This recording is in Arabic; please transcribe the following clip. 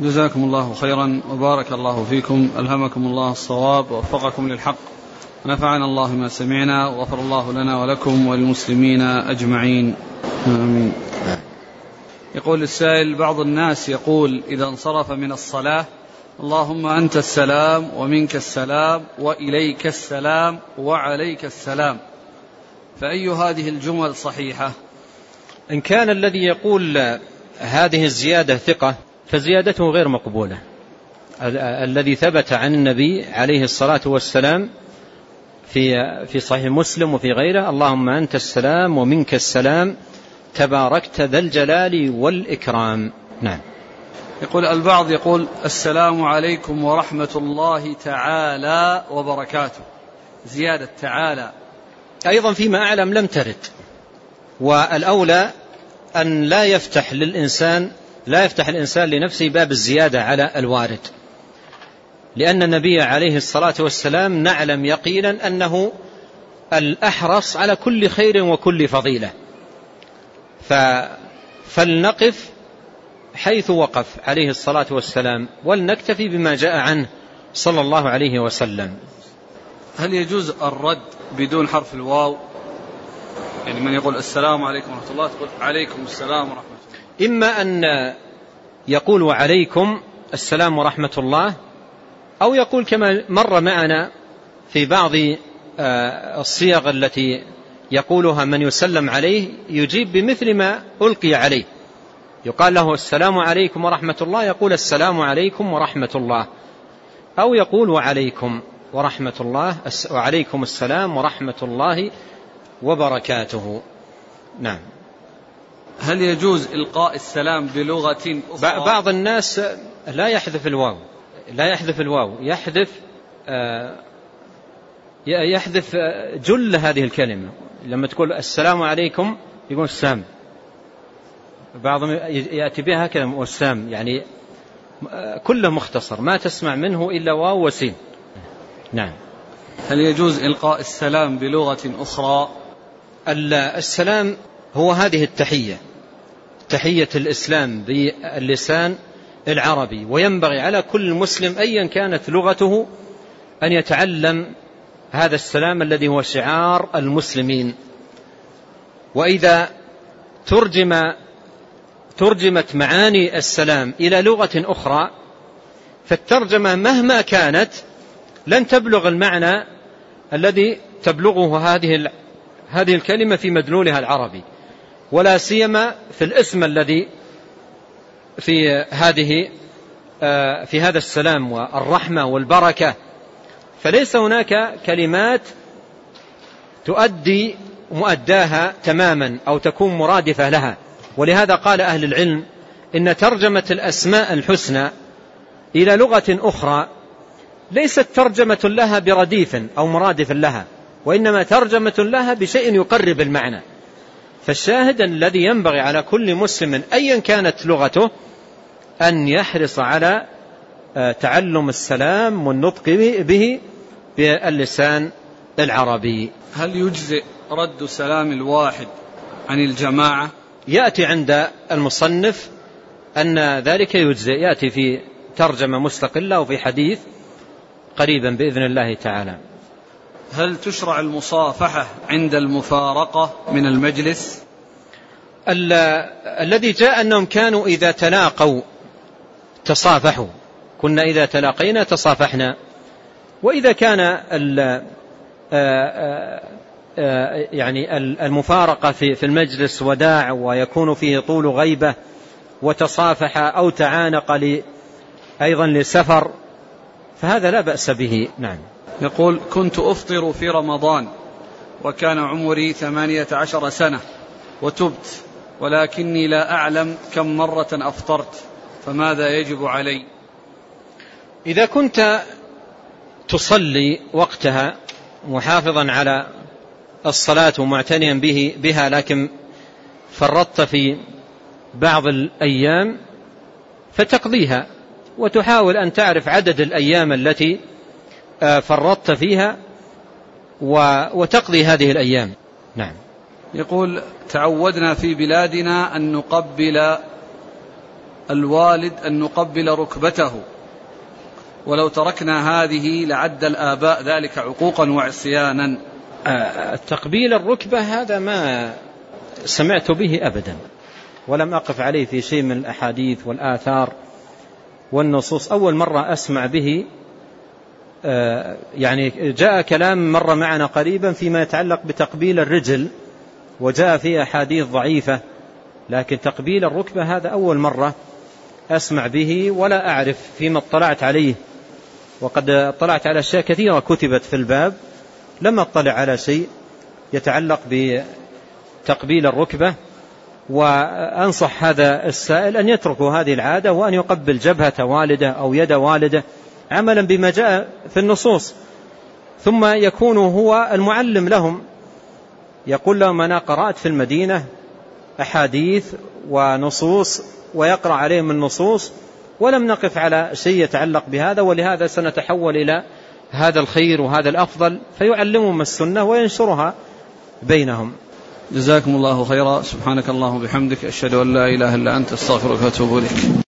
جزاكم الله خيرا وبارك الله فيكم ألهمكم الله الصواب ووفقكم للحق. ونفعنا الله ما سمعنا وغفر الله لنا ولكم وللمسلمين أجمعين. آمين. يقول السائل بعض الناس يقول إذا انصرف من الصلاة اللهم أنت السلام ومنك السلام وإليك السلام وعليك السلام. فأي هذه الجمل صحيحة؟ إن كان الذي يقول هذه الزيادة ثقة فزيادته غير مقبولة. الذي ثبت عن النبي عليه الصلاة والسلام في في صحيح مسلم وفي غيره اللهم أنت السلام ومنك السلام تباركت ذا الجلال والإكرام. نعم. يقول البعض يقول السلام عليكم ورحمة الله تعالى وبركاته. زيادة تعالى. أيضا فيما أعلم لم ترد. والأولى أن لا يفتح للإنسان لا يفتح الإنسان لنفسه باب الزيادة على الوارد. لأن النبي عليه الصلاة والسلام نعلم يقينا أنه الأحرص على كل خير وكل فضيلة. فلنقف حيث وقف عليه الصلاة والسلام ولنكتفي بما جاء عنه صلى الله عليه وسلم. هل يجوز الرد بدون حرف الواو؟ يعني من يقول السلام عليكم ورحمة الله تقول عليكم السلام ورحمة الله إما أن يقول وعليكم السلام ورحمة الله أو يقول كما مر معنا في بعض آه، الصيغ التي يقولها من يسلم عليه يجيب بمثل ما ألقي عليه. يقال له السلام عليكم ورحمة الله يقول السلام عليكم ورحمة الله. أو يقول وعليكم ورحمة الله وعليكم السلام ورحمة الله وبركاته. نعم. هل يجوز إلقاء السلام بلغة أخرى؟ بعض الناس لا يحذف الواو لا يحذف الواو يحذف آه، يحذف جل هذه الكلمة. لما تقول السلام عليكم يقول السام بعضهم يأتي بها هكذا والسام يعني كله مختصر ما تسمع منه إلا واو وسين. نعم. هل يجوز إلقاء السلام بلغة أخرى؟ السلام هو هذه التحية. تحية الإسلام باللسان العربي. وينبغي على كل مسلم أيا كانت لغته أن يتعلم هذا السلام الذي هو شعار المسلمين. وإذا ترجم ترجمت معاني السلام إلى لغة أخرى فالترجمة مهما كانت لن تبلغ المعنى الذي تبلغه هذه هذه الكلمة في مدلولها العربي. ولا سيما في الاسم الذي في هذه آه، في هذا السلام والرحمة والبركة. فليس هناك كلمات تؤدي مؤداها تماما أو تكون مرادفة لها. ولهذا قال أهل العلم إن ترجمة الأسماء الحسنى إلى لغة أخرى ليست ترجمة لها برديف أو مرادف لها وإنما ترجمة لها بشيء يقرب المعنى. فالشاهد الذي ينبغي على كل مسلم أيا كانت لغته أن يحرص على آه، تعلم السلام والنطق به باللسان العربي. هل يجزئ رد سلام الواحد عن الجماعة؟ يأتي عند المصنف أن ذلك يجزئ يأتي في ترجمة مستقلة وفي حديث قريبا بإذن الله تعالى. هل تشرع المصافحة عند المفارقة من المجلس؟ الذي جاء أنهم كانوا إذا تلاقوا تصافحوا. كنا إذا تلاقينا تصافحنا. وإذا كان ال يعني المفارقة في المجلس وداع ويكون فيه طول غيبة وتصافح أو تعانق أيضا لسفر فهذا لا بأس به. نعم. يقول كنت أفطر في رمضان وكان عمري ثمانية عشر سنة وتبت ولكني لا أعلم كم مرة أفطرت فماذا يجب علي؟ إذا كنت تصلي وقتها محافظا على الصلاة ومعتنيا به بها لكن فرطت في بعض الأيام فتقضيها وتحاول أن تعرف عدد الأيام التي فرطت فيها وتقضي هذه الأيام. نعم. يقول تعودنا في بلادنا أن نقبل الوالد أن نقبل ركبته. ولو تركنا هذه لعد الآباء ذلك عقوقا وعصيانا. آه، التقبيل الركبة هذا ما سمعت به أبدا. ولم أقف عليه في شيء من الأحاديث والآثار والنصوص. أول مرة أسمع به آه، يعني جاء كلام مر معنا قريبا فيما يتعلق بتقبيل الرجل وجاء في أحاديث ضعيفة لكن تقبيل الركبة هذا أول مرة أسمع به ولا أعرف فيما اطلعت عليه. وقد اطلعت على أشياء كثيرة كتبت في الباب لم أطلع على شيء يتعلق بتقبيل الركبة وأنصح هذا السائل أن يتركوا هذه العادة وأن يقبل جبهة والده أو يد والده عملا بما جاء في النصوص. ثم يكون هو المعلم لهم. يقول لهم أنا قرأت في المدينة أحاديث ونصوص ويقرأ عليهم النصوص ولم نقف على شيء يتعلق بهذا ولهذا سنتحول إلى هذا الخير وهذا الأفضل فيعلمهم السنة وينشرها بينهم. جزاكم الله خيرا. سبحانك اللهم وبحمدك أشهد أن لا إله إلا أنت أستغفرك وأتوب إليك.